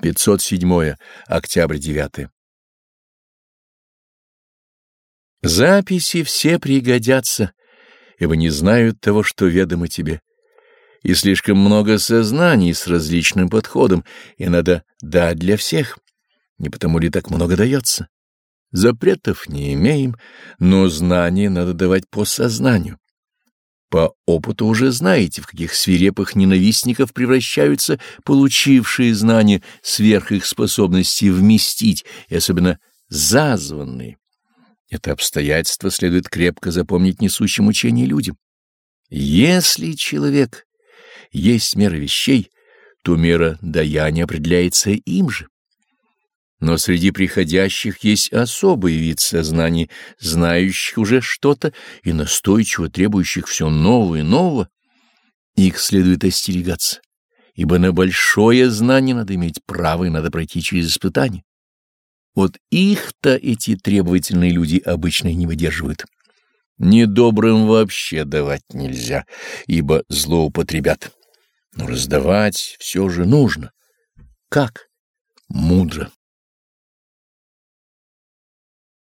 507. Октябрь 9. Записи все пригодятся, ибо не знают того, что ведомо тебе. И слишком много сознаний с различным подходом, и надо дать для всех. Не потому ли так много дается? Запретов не имеем, но знания надо давать по сознанию. По опыту уже знаете, в каких свирепых ненавистников превращаются получившие знания сверх их способности вместить, и особенно зазванные. Это обстоятельство следует крепко запомнить несущим учение людям. Если человек есть мера вещей, то мера даяния определяется им же. Но среди приходящих есть особый вид сознания, знающих уже что-то и настойчиво требующих все нового и нового. Их следует остерегаться, ибо на большое знание надо иметь право и надо пройти через испытание. Вот их-то эти требовательные люди обычно не выдерживают. Недобрым вообще давать нельзя, ибо злоупотребят. Но раздавать все же нужно. Как? Мудро.